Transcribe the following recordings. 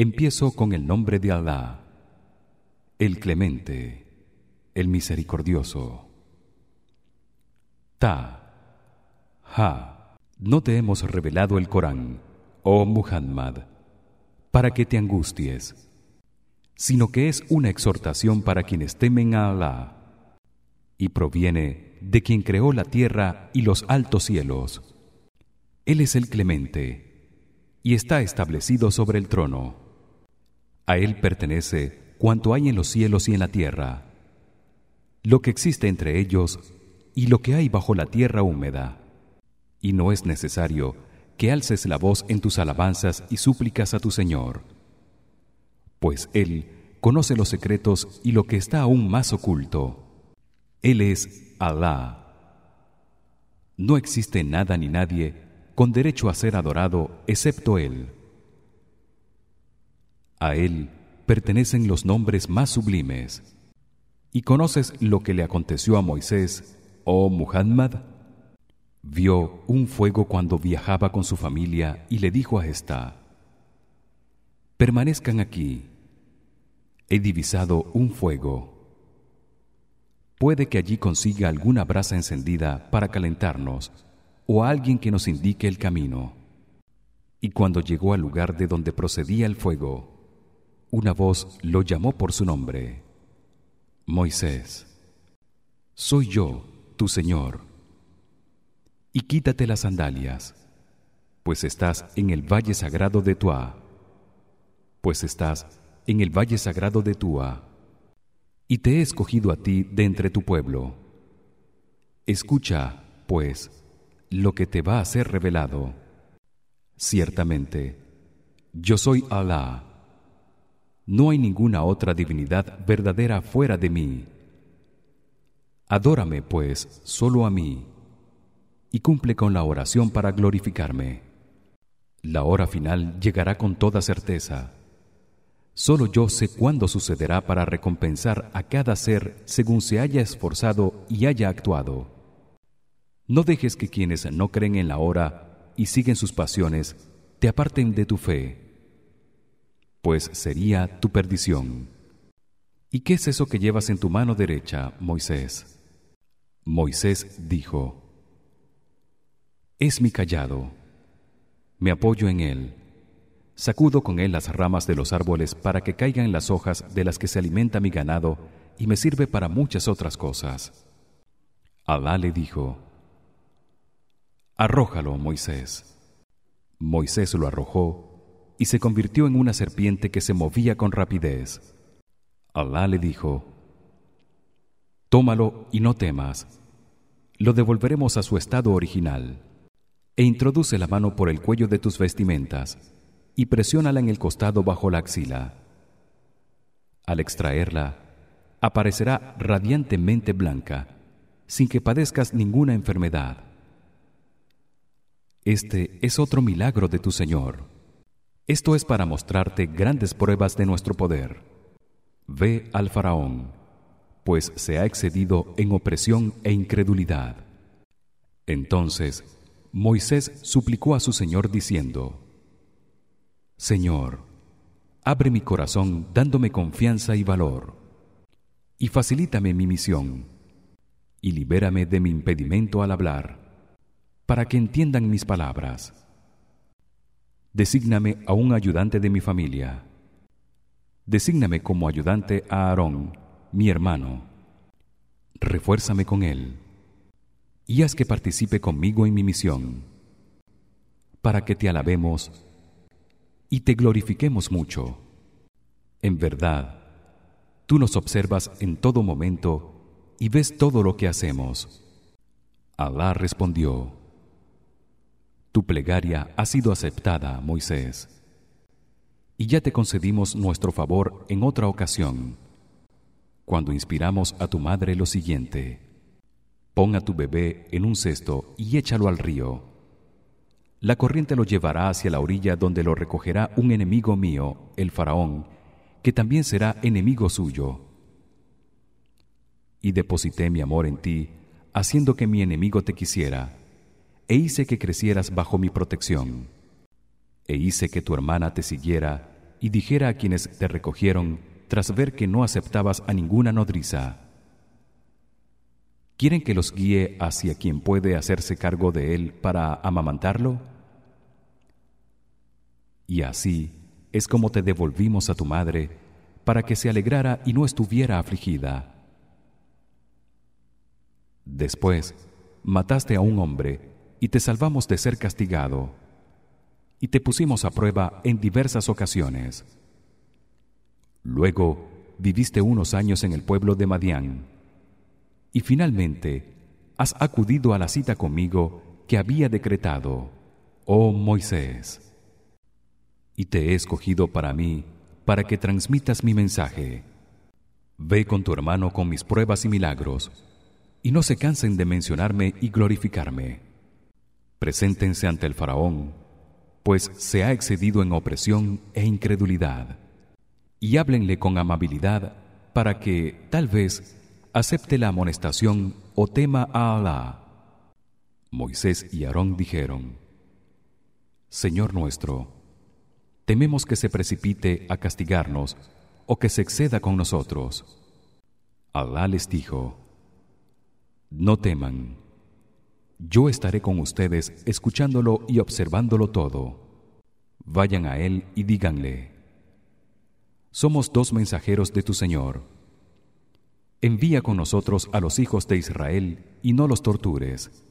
Empiezo con el nombre de Alá, el Clemente, el Misericordioso. Ta. Ha. No te hemos revelado el Corán, oh Muhammad, para que te angusties, sino que es una exhortación para quienes temen a Alá y proviene de quien creó la tierra y los altos cielos. Él es el Clemente y está establecido sobre el trono. A él pertenece cuanto hay en los cielos y en la tierra, lo que existe entre ellos y lo que hay bajo la tierra húmeda. Y no es necesario que alces la voz en tus alabanzas y súplicas a tu Señor, pues él conoce los secretos y lo que está aún más oculto. Él es Alá. No existe nada ni nadie con derecho a ser adorado excepto él. A él pertenecen los nombres más sublimes. ¿Y conoces lo que le aconteció a Moisés, oh Muhammad? Vio un fuego cuando viajaba con su familia y le dijo a esta: Permanezcan aquí. He divisado un fuego. Puede que allí consiga alguna brasa encendida para calentarnos o alguien que nos indique el camino. Y cuando llegó al lugar de donde procedía el fuego, una voz lo llamó por su nombre. Moisés soy yo tu señor y quítate las sandalias pues estás en el valle sagrado de Tua pues estás en el valle sagrado de Tua y te he escogido a ti de entre tu pueblo. Escucha pues lo que te va a ser revelado. Ciertamente yo soy Alá no hay ninguna otra divinidad verdadera fuera de mí. Adórame pues solo a mí y cumple con la oración para glorificarme. La hora final llegará con toda certeza. Solo yo sé cuándo sucederá para recompensar a cada ser según se haya esforzado y haya actuado. No dejes que quienes no creen en la hora y siguen sus pasiones te aparten de tu fe pues sería tu perdición. ¿Y qué es eso que llevas en tu mano derecha, Moisés? Moisés dijo: Es mi callado. Me apoyo en él. Sacudo con él las ramas de los árboles para que caigan las hojas de las que se alimenta mi ganado y me sirve para muchas otras cosas. Alá le dijo: Arrójalo, Moisés. Moisés lo arrojó y se convirtió en una serpiente que se movía con rapidez. Alá le dijo: Tómalo y no temas. Lo devolveremos a su estado original. E introduce la mano por el cuello de tus vestimentas y presiónala en el costado bajo la axila. Al extraerla, aparecerá radiantemente blanca, sin que padezcas ninguna enfermedad. Este es otro milagro de tu Señor. Esto es para mostrarte grandes pruebas de nuestro poder. Ve al faraón, pues se ha excedido en opresión e incredulidad. Entonces Moisés suplicó a su Señor diciendo: Señor, abre mi corazón dándome confianza y valor, y facilítame mi misión, y libérame de mi impedimento al hablar, para que entiendan mis palabras Desígname a un ayudante de mi familia. Desígname como ayudante a Aarón, mi hermano. Refuérzame con él y haz que participe conmigo en mi misión, para que te alabemos y te glorifiquemos mucho. En verdad, tú nos observas en todo momento y ves todo lo que hacemos. Alá respondió: tu plegaria ha sido aceptada, Moisés. Y ya te concedimos nuestro favor en otra ocasión, cuando inspiramos a tu madre lo siguiente: Pon a tu bebé en un cesto y échalo al río. La corriente lo llevará hacia la orilla donde lo recogerá un enemigo mío, el faraón, que también será enemigo suyo. Y deposité mi amor en ti, haciendo que mi enemigo te quisiera e hice que crecieras bajo mi protección e hice que tu hermana te siguiera y dijera a quienes te recogieron tras ver que no aceptabas a ninguna nodriza ¿Quieren que los guíe hacia quien puede hacerse cargo de él para amamantarlo? Y así es como te devolvimos a tu madre para que se alegrara y no estuviera afligida. Después mataste a un hombre y te salvamos de ser castigado y te pusimos a prueba en diversas ocasiones. Luego viviste unos años en el pueblo de Madián y finalmente has acudido a la cita conmigo que había decretado, oh Moisés. Y te he escogido para mí para que transmitas mi mensaje. Ve con tu hermano con mis pruebas y milagros y no se cansen de mencionarme y glorificarme. Preséntense ante el faraón, pues se ha excedido en opresión e incredulidad. Y háblenle con amabilidad para que tal vez acepte la amonestación o tema a Alá. Moisés y Aarón dijeron: Señor nuestro, tememos que se precipite a castigarnos o que se exceda con nosotros. Alá les dijo: No teman. Yo estaré con ustedes escuchándolo y observándolo todo. Vayan a él y díganle: Somos dos mensajeros de tu Señor. Envía con nosotros a los hijos de Israel y no los tortures.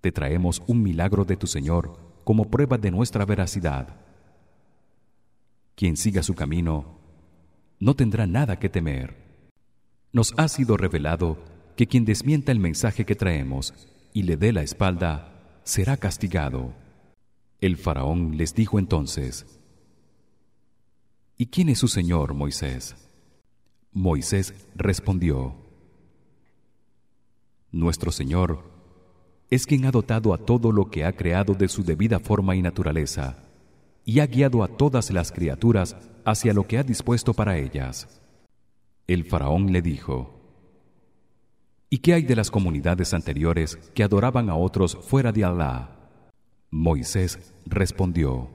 Te traemos un milagro de tu Señor como prueba de nuestra veracidad. Quien siga su camino no tendrá nada que temer. Nos ha sido revelado que quien desmienta el mensaje que traemos y le dé la espalda será castigado el faraón les dijo entonces ¿Y quién es su señor Moisés? Moisés respondió: Nuestro Señor es quien ha dotado a todo lo que ha creado de su debida forma y naturaleza y ha guiado a todas las criaturas hacia lo que ha dispuesto para ellas. El faraón le dijo: ¿Y qué hay de las comunidades anteriores que adoraban a otros fuera de Alá? Moisés respondió: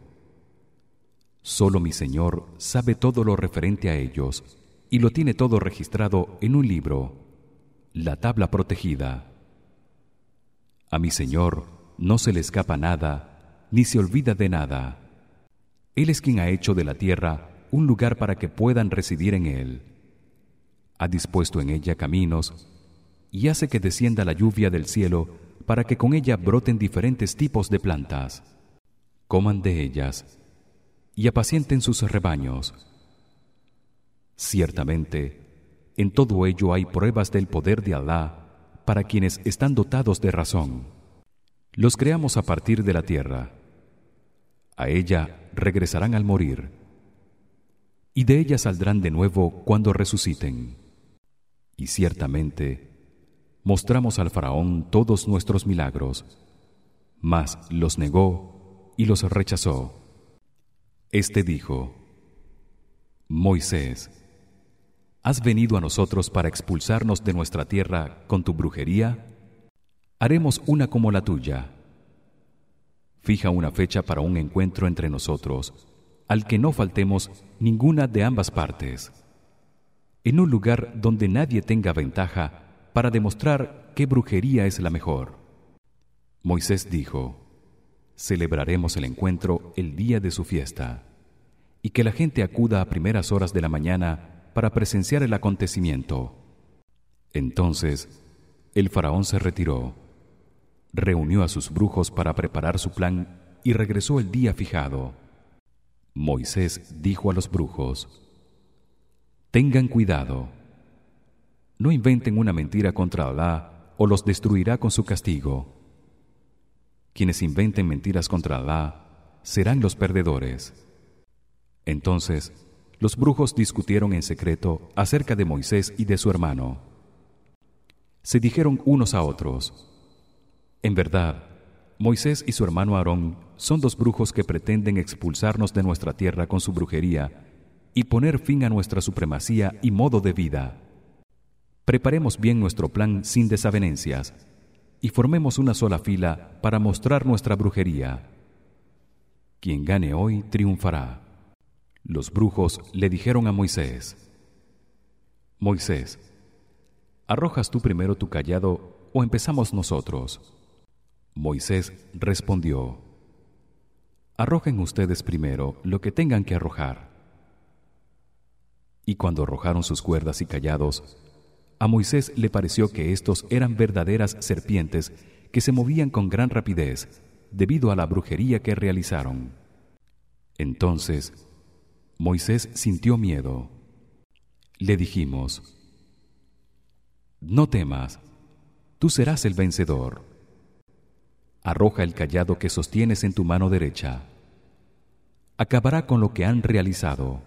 Solo mi Señor sabe todo lo referente a ellos y lo tiene todo registrado en un libro la tabla protegida. A mi señor no se le escapa nada ni se olvida de nada. Él es quien ha hecho de la tierra un lugar para que puedan residir en él. Ha dispuesto en ella caminos y hace que descienda la lluvia del cielo para que con ella broten diferentes tipos de plantas coman de ellas y apacienten sus rebaños Ciertamente, en todo ello hay pruebas del poder de Alá para quienes están dotados de razón. Los creamos a partir de la tierra. A ella regresarán al morir. Y de ella saldrán de nuevo cuando resuciten. Y ciertamente mostramos al faraón todos nuestros milagros, mas los negó y los rechazó. Este dijo: Moisés, ¿Has venido a nosotros para expulsarnos de nuestra tierra con tu brujería? Haremos una como la tuya. Fija una fecha para un encuentro entre nosotros, al que no faltemos ninguna de ambas partes. En un lugar donde nadie tenga ventaja para demostrar qué brujería es la mejor. Moisés dijo: Celebraremos el encuentro el día de su fiesta y que la gente acuda a primeras horas de la mañana para presenciar el acontecimiento. Entonces, el faraón se retiró, reunió a sus brujos para preparar su plan y regresó el día fijado. Moisés dijo a los brujos: Tengan cuidado. No inventen una mentira contra Alá o los destruirá con su castigo. Quienes inventen mentiras contra Alá serán los perdedores. Entonces los brujos discutieron en secreto acerca de Moisés y de su hermano. Se dijeron unos a otros: En verdad, Moisés y su hermano Aarón son dos brujos que pretenden expulsarnos de nuestra tierra con su brujería y poner fin a nuestra supremacía y modo de vida. Preparemos bien nuestro plan sin desavenencias y formemos una sola fila para mostrar nuestra brujería. Quien gane hoy triunfará. Los brujos le dijeron a Moisés: Moisés, ¿arrojas tú primero tu callado o empezamos nosotros? Moisés respondió: Arrojen ustedes primero lo que tengan que arrojar. Y cuando arrojaron sus cuerdas y callados, a Moisés le pareció que estos eran verdaderas serpientes que se movían con gran rapidez debido a la brujería que realizaron. Entonces Moisés sintió miedo. Le dijimos: No temas, tú serás el vencedor. Arroja el callado que sostienes en tu mano derecha. Acabará con lo que han realizado.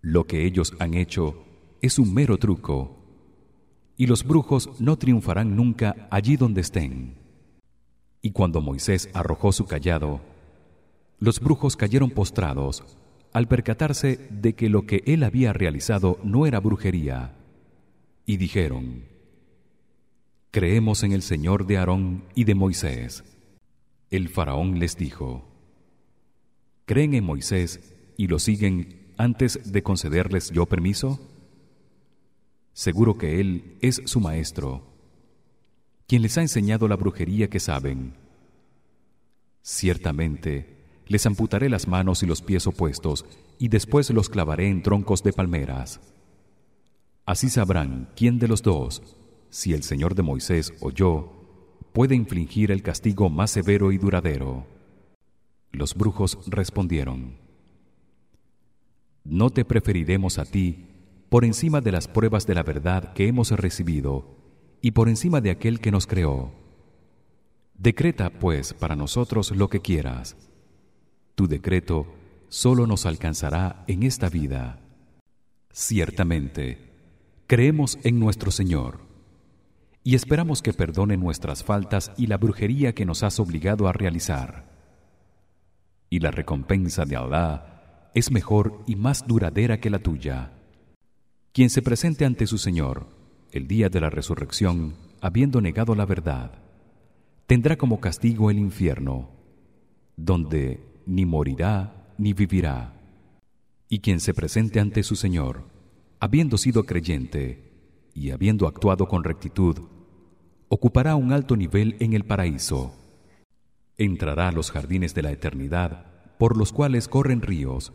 Lo que ellos han hecho es un mero truco y los brujos no triunfarán nunca allí donde estén. Y cuando Moisés arrojó su callado, los brujos cayeron postrados al percatarse de que lo que él había realizado no era brujería, y dijeron: Creemos en el Señor de Aarón y de Moisés. El faraón les dijo: ¿Creen en Moisés y lo siguen antes de concederles yo permiso? Seguro que él es su maestro, quien les ha enseñado la brujería que saben. Ciertamente les amputaré las manos y los pies opuestos y después los clavaré en troncos de palmeras. Así sabrán quién de los dos, si el Señor de Moisés o yo, puede infligir el castigo más severo y duradero. Los brujos respondieron: No te preferiremos a ti por encima de las pruebas de la verdad que hemos recibido y por encima de aquel que nos creó. Decreta pues para nosotros lo que quieras. Tu decreto solo nos alcanzará en esta vida. Ciertamente, creemos en nuestro Señor y esperamos que perdone nuestras faltas y la brujería que nos has obligado a realizar. Y la recompensa de Allah es mejor y más duradera que la tuya. Quien se presente ante su Señor el día de la resurrección habiendo negado la verdad tendrá como castigo el infierno donde ni morirá ni vivirá. Y quien se presente ante su Señor habiendo sido creyente y habiendo actuado con rectitud ocupará un alto nivel en el paraíso. Entrará a los jardines de la eternidad por los cuales corren ríos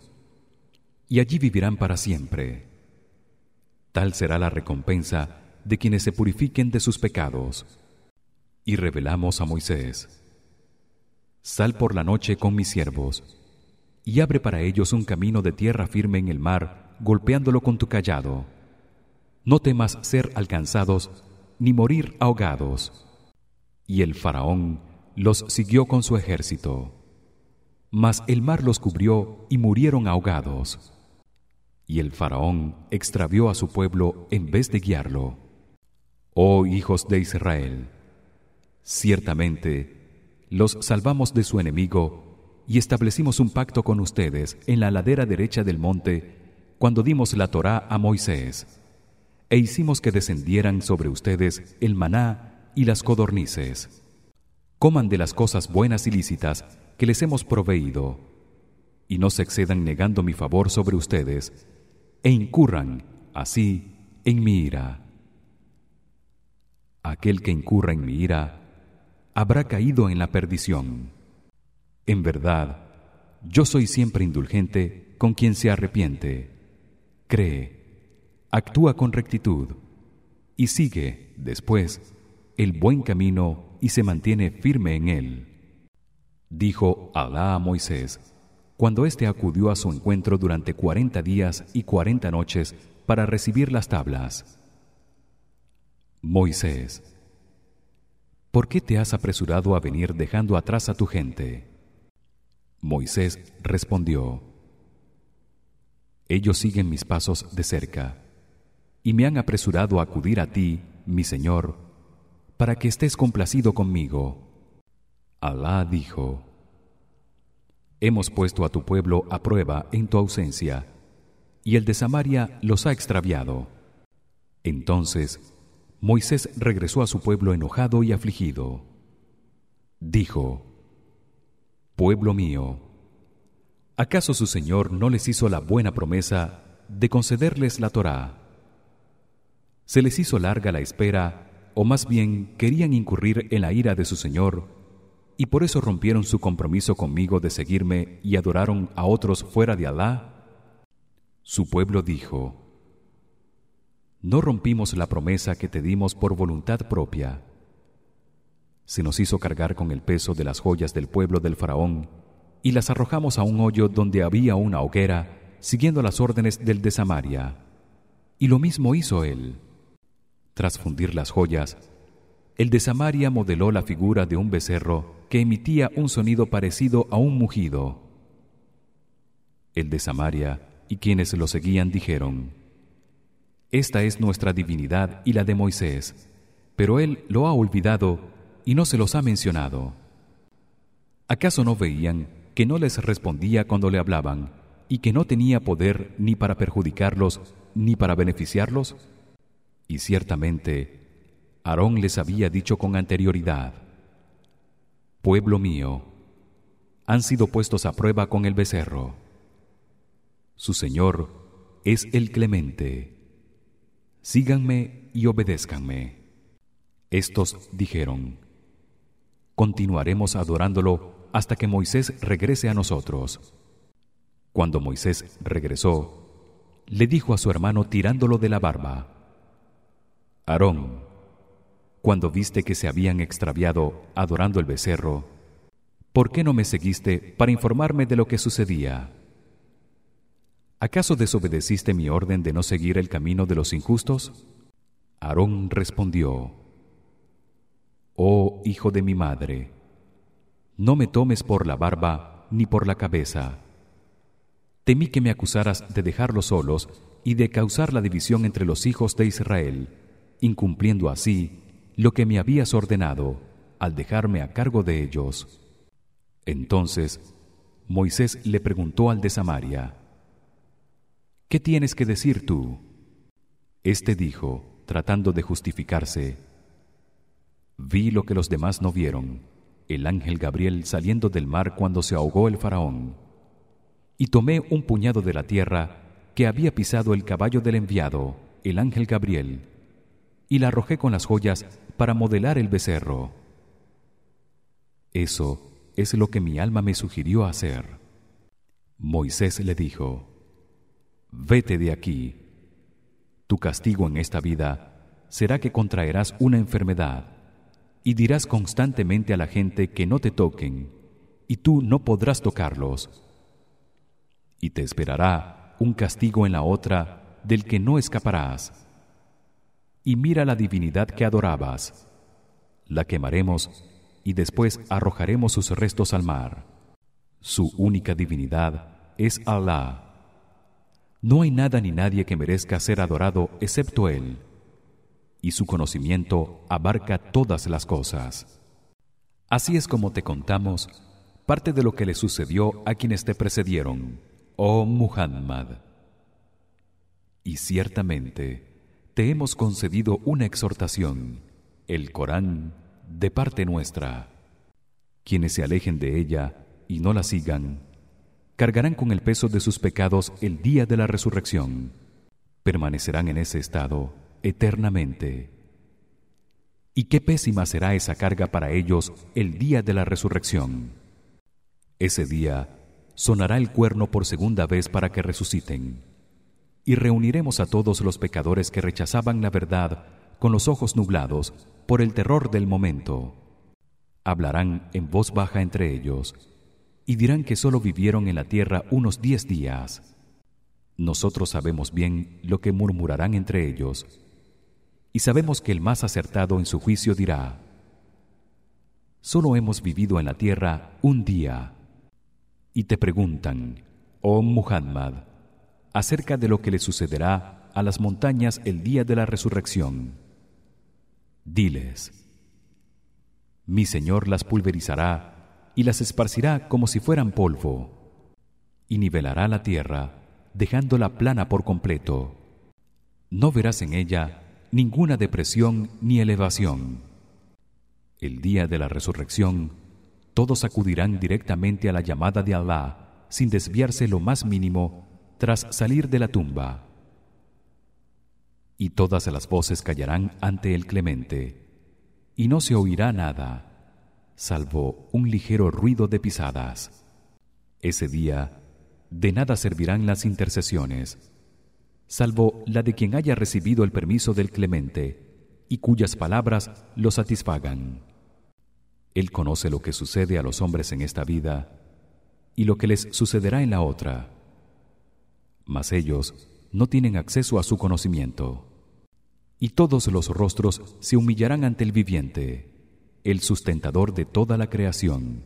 y allí vivirán para siempre tal será la recompensa de quienes se purifiquen de sus pecados. Y revelamos a Moisés Sal por la noche con mis siervos y abre para ellos un camino de tierra firme en el mar golpeándolo con tu callado. No temas ser alcanzados ni morir ahogados. Y el faraón los siguió con su ejército. Mas el mar los cubrió y murieron ahogados y el faraón extravió a su pueblo en vez de guiarlo. Oh hijos de Israel ciertamente los salvamos de su enemigo y establecimos un pacto con ustedes en la ladera derecha del monte cuando dimos la Torá a Moisés e hicimos que descendieran sobre ustedes el maná y las codornices. Coman de las cosas buenas y lícitas que les hemos proveído y no se excedan negando mi favor sobre ustedes e incurran así en mi ira. Aquel que incurra en mi ira habrá caído en la perdición. En verdad yo soy siempre indulgente con quien se arrepiente. Cree actúa con rectitud y sigue después el buen camino y se mantiene firme en él. Dijo Alá a Moisés cuando éste acudió a su encuentro durante cuarenta días y cuarenta noches para recibir las tablas. Moisés, ¿por qué te has apresurado a venir dejando atrás a tu gente? Moisés respondió: Ellos siguen mis pasos de cerca y me han apresurado a acudir a ti, mi Señor, para que estés complacido conmigo. Alá dijo: hemos puesto a tu pueblo a prueba en tu ausencia y el de Samaria los ha extraviado entonces Moisés regresó a su pueblo enojado y afligido dijo pueblo mío ¿Acaso su Señor no les hizo la buena promesa de concederles la Torá? Se les hizo larga la espera o más bien querían incurrir en la ira de su Señor y por eso rompieron su compromiso conmigo de seguirme y adoraron a otros fuera de Alá. Su pueblo dijo: No rompimos la promesa que te dimos por voluntad propia. Se nos hizo cargar con el peso de las joyas del pueblo del faraón y las arrojamos a un hoyo donde había una hoguera, siguiendo las órdenes del de Samaria. Y lo mismo hizo él. Tras fundir las joyas, el de Samaria modeló la figura de un becerro que emitía un sonido parecido a un mugido. El de Samaria y quienes lo seguían dijeron: Esta es nuestra divinidad y la de Moisés, pero él lo ha olvidado y no se los ha mencionado. ¿Acaso no veían que no les respondía cuando le hablaban y que no tenía poder ni para perjudicarlos ni para beneficiarlos? Y ciertamente Aarón les había dicho con anterioridad: Pueblo mío, han sido puestos a prueba con el becerro. Su Señor es el clemente. Síganme y obedézcanme. Estos dijeron: Continuaremos adorándolo hasta que Moisés regrese a nosotros. Cuando Moisés regresó, le dijo a su hermano tirándolo de la barba: Aarón, cuando viste que se habían extraviado adorando el becerro, ¿por qué no me seguiste para informarme de lo que sucedía? ¿Acaso desobedeciste mi orden de no seguir el camino de los injustos? Aarón respondió: Oh hijo de mi madre, no me tomes por la barba ni por la cabeza. Temí que me acusaras de dejarlos solos y de causar la división entre los hijos de Israel incumpliendo así lo que me habías ordenado al dejarme a cargo de ellos. Entonces Moisés le preguntó al de Samaria: ¿Qué tienes que decir tú? Este dijo, tratando de justificarse: Vi lo que los demás no vieron, el ángel Gabriel saliendo del mar cuando se ahogó el faraón, y tomé un puñado de la tierra que había pisado el caballo del enviado, el ángel Gabriel, y la arrojé con las joyas para modelar el becerro. Eso es lo que mi alma me sugirió hacer. Moisés le dijo: Vete de aquí. Tu castigo en esta vida será que contraerás una enfermedad y dirás constantemente a la gente que no te toquen y tú no podrás tocarlos. Y te esperará un castigo en la otra del que no escaparás y mira la divinidad que adorabas. La quemaremos y después arrojaremos sus restos al mar. Su única divinidad es Alá. No hay nada ni nadie que merezca ser adorado excepto él y su conocimiento abarca todas las cosas. Así es como te contamos parte de lo que le sucedió a quienes te precedieron oh Muhammad. Y ciertamente te hemos concedido una exhortación el Corán de parte nuestra. Quienes se alejen de ella y no la sigan cargarán con el peso de sus pecados el día de la resurrección. Permanecerán en ese estado eternamente. Y qué pésima será esa carga para ellos el día de la resurrección ese día sonará el cuerno por segunda vez para que resuciten y reuniremos a todos los pecadores que rechazaban la verdad con los ojos nublados por el terror del momento. Hablarán en voz baja entre ellos y dirán que solo vivieron en la tierra unos diez días. Nosotros sabemos bien lo que murmurarán entre ellos y sabemos que el más acertado en su juicio dirá solo hemos vivido en la tierra un día y te preguntan oh Muhammad acerca de lo que le sucederá a las montañas el día de la resurrección. Diles: Mi Señor las pulverizará y las esparcirá como si fueran polvo, y nivelará la tierra, dejándola plana por completo. No verás en ella ninguna depresión ni elevación. El día de la resurrección todos acudirán directamente a la llamada de Allah sin desviarse lo más mínimo tras salir de la tumba. Y todas las voces callarán ante el clemente y no se oirá nada salvo un ligero ruido de pisadas. Ese día de nada servirán las intercesiones salvo la de quien haya recibido el permiso del clemente y cuyas palabras lo satisfagan. Él conoce lo que sucede a los hombres en esta vida y lo que les sucederá en la otra mas ellos no tienen acceso a su conocimiento. Y todos los rostros se humillarán ante el viviente el sustentador de toda la creación.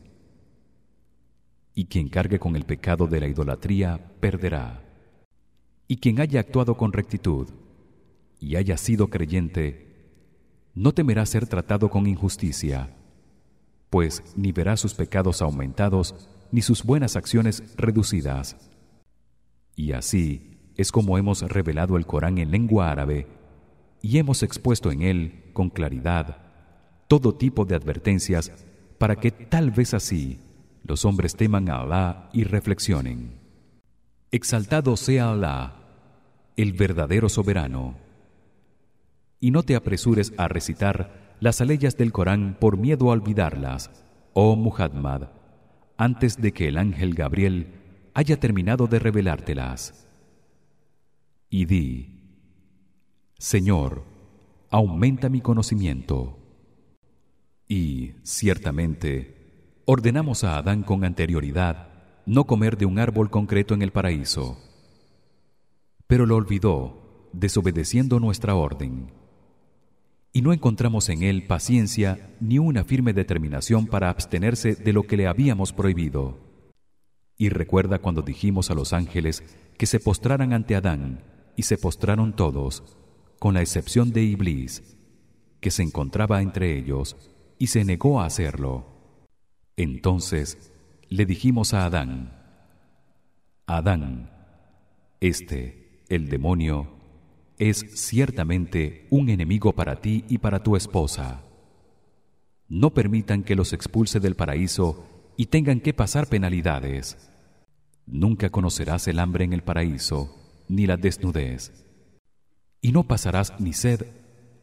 Y quien cargue con el pecado de la idolatría perderá. Y quien haya actuado con rectitud y haya sido creyente no temerá ser tratado con injusticia pues ni verá sus pecados aumentados ni sus buenas acciones reducidas y así es como hemos revelado el Corán en lengua árabe y hemos expuesto en él con claridad todo tipo de advertencias para que tal vez así los hombres teman a Alá y reflexionen. Exaltado sea Alá el verdadero soberano. Y no te apresures a recitar las aleyas del Corán por miedo a olvidarlas oh Muhammad antes de que el ángel Gabriel haya terminado de revelártelas. Y di Señor aumenta mi conocimiento y ciertamente ordenamos a Adán con anterioridad no comer de un árbol concreto en el paraíso. Pero lo olvidó desobedeciendo nuestra orden. Y no encontramos en él paciencia ni una firme determinación para abstenerse de lo que le habíamos prohibido y recuerda cuando dijimos a los ángeles que se postraran ante Adán y se postraron todos con la excepción de Iblis que se encontraba entre ellos y se negó a hacerlo. Entonces le dijimos a Adán Adán este el demonio es ciertamente un enemigo para ti y para tu esposa. No permitan que los expulse del paraíso y tengan que pasar penalidades. Nunca conocerás el hambre en el paraíso ni la desnudez. Y no pasarás ni sed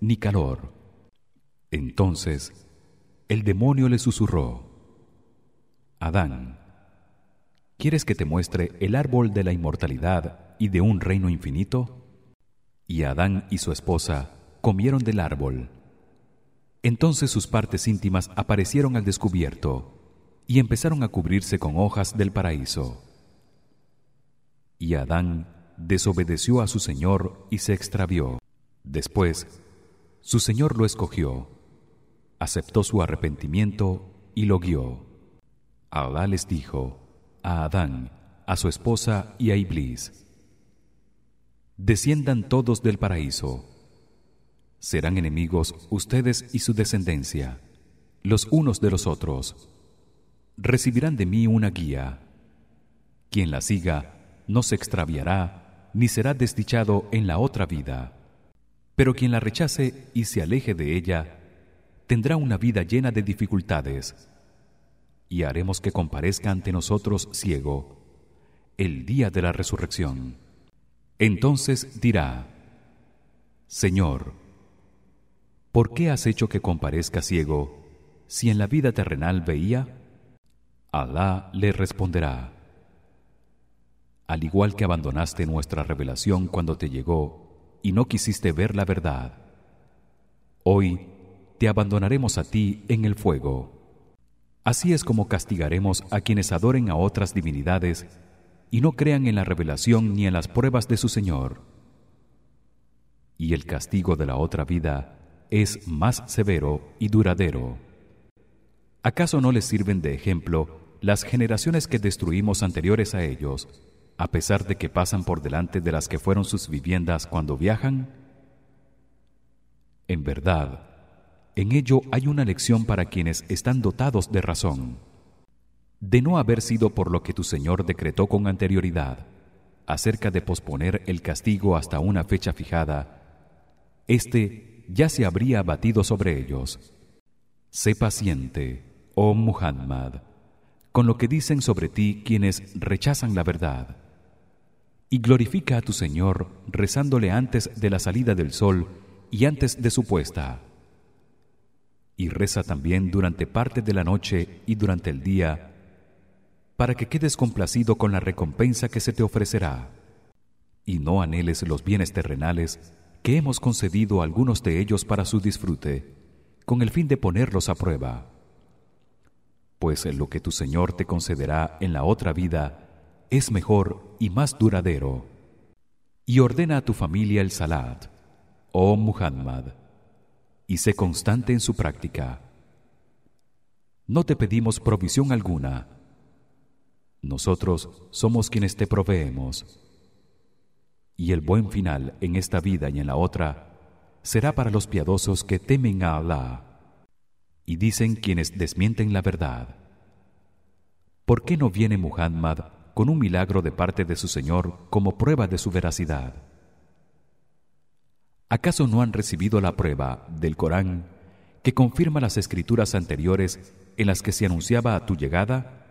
ni calor. Entonces el demonio le susurró Adán ¿Quieres que te muestre el árbol de la inmortalidad y de un reino infinito? y Adán y su esposa comieron del árbol. Entonces sus partes íntimas aparecieron al descubierto y empezaron a cubrirse con hojas del paraíso. Y Adán desobedeció a su señor y se extravió. Después su señor lo escogió aceptó su arrepentimiento y lo guió. Alá les dijo a Adán a su esposa y a Iblis desciendan todos del paraíso. Serán enemigos ustedes y su descendencia los unos de los otros recibirán de mí una guía. Quien la siga no se extraviará ni será desdichado en la otra vida. Pero quien la rechace y se aleje de ella tendrá una vida llena de dificultades. Y haremos que comparezca ante nosotros ciego el día de la resurrección. Entonces dirá Señor ¿por qué has hecho que comparezca ciego si en la vida terrenal veía? Alá le responderá Al igual que abandonaste nuestra revelación cuando te llegó y no quisiste ver la verdad hoy te abandonaremos a ti en el fuego Así es como castigaremos a quienes adoren a otras divinidades y no crean en la revelación ni en las pruebas de su Señor. Y el castigo de la otra vida es más severo y duradero. ¿Acaso no les sirven de ejemplo las generaciones que destruimos anteriores a ellos, a pesar de que pasan por delante de las que fueron sus viviendas cuando viajan? En verdad, en ello hay una lección para quienes están dotados de razón de no haber sido por lo que tu Señor decretó con anterioridad acerca de posponer el castigo hasta una fecha fijada este ya se habría abatido sobre ellos sé paciente oh Muhammad con lo que dicen sobre ti quienes rechazan la verdad. Y glorifica a tu Señor rezándole antes de la salida del sol y antes de su puesta. Y reza también durante parte de la noche y durante el día para que quedes complacido con la recompensa que se te ofrecerá. Y no anheles los bienes terrenales que hemos concedido a algunos de ellos para su disfrute con el fin de ponerlos a prueba pues lo que tu Señor te concederá en la otra vida es mejor y más duradero. Y ordena a tu familia el salat oh Muhammad y sé constante en su práctica. No te pedimos provisión alguna. Nosotros somos quienes te proveemos. Y el buen final en esta vida y en la otra será para los piadosos que temen a Allah y dicen quienes desmienten la verdad ¿Por qué no viene Muhammad con un milagro de parte de su Señor como prueba de su veracidad? ¿Acaso no han recibido la prueba del Corán que confirma las escrituras anteriores en las que se anunciaba a tu llegada?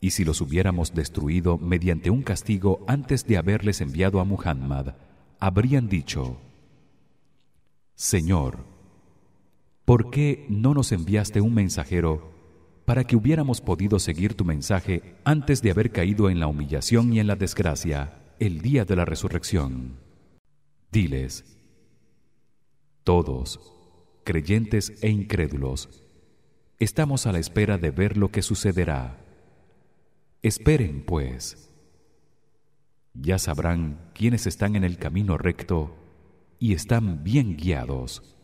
Y si los hubiéramos destruido mediante un castigo antes de haberles enviado a Muhammad, habrían dicho: Señor, ¿por qué no nos enviaste un mensajero para que hubiéramos podido seguir tu mensaje antes de haber caído en la humillación y en la desgracia el día de la resurrección? Diles: Todos, creyentes e incrédulos, estamos a la espera de ver lo que sucederá. Esperen, pues. Ya sabrán quiénes están en el camino recto y están bien guiados.